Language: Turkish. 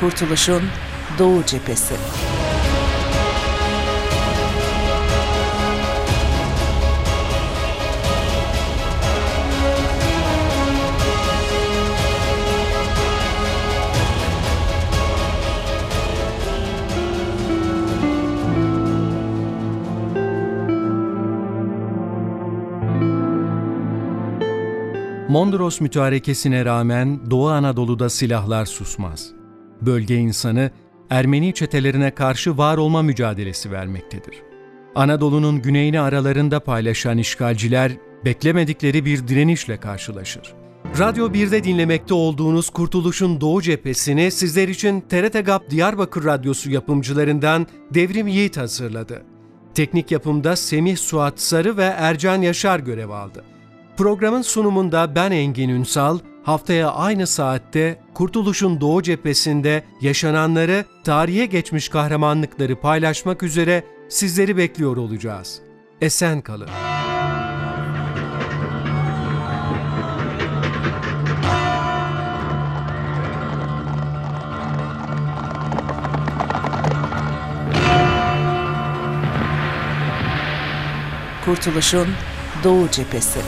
Kurtuluşun Doğu Cephesi. Mondros mütarekesine rağmen Doğu Anadolu'da silahlar susmaz. Bölge insanı Ermeni çetelerine karşı var olma mücadelesi vermektedir. Anadolu'nun güneyini aralarında paylaşan işgalciler beklemedikleri bir direnişle karşılaşır. Radyo 1'de dinlemekte olduğunuz Kurtuluş'un Doğu Cephesini sizler için TRT GAP Diyarbakır Radyosu yapımcılarından Devrim Yiğit hazırladı. Teknik yapımda Semih Suat Sarı ve Ercan Yaşar görev aldı. Programın sunumunda ben Engin Ünsal, haftaya aynı saatte Kurtuluş'un Doğu Cephesi'nde yaşananları, tarihe geçmiş kahramanlıkları paylaşmak üzere sizleri bekliyor olacağız. Esen kalın. Kurtuluşun Doğu Cephesi.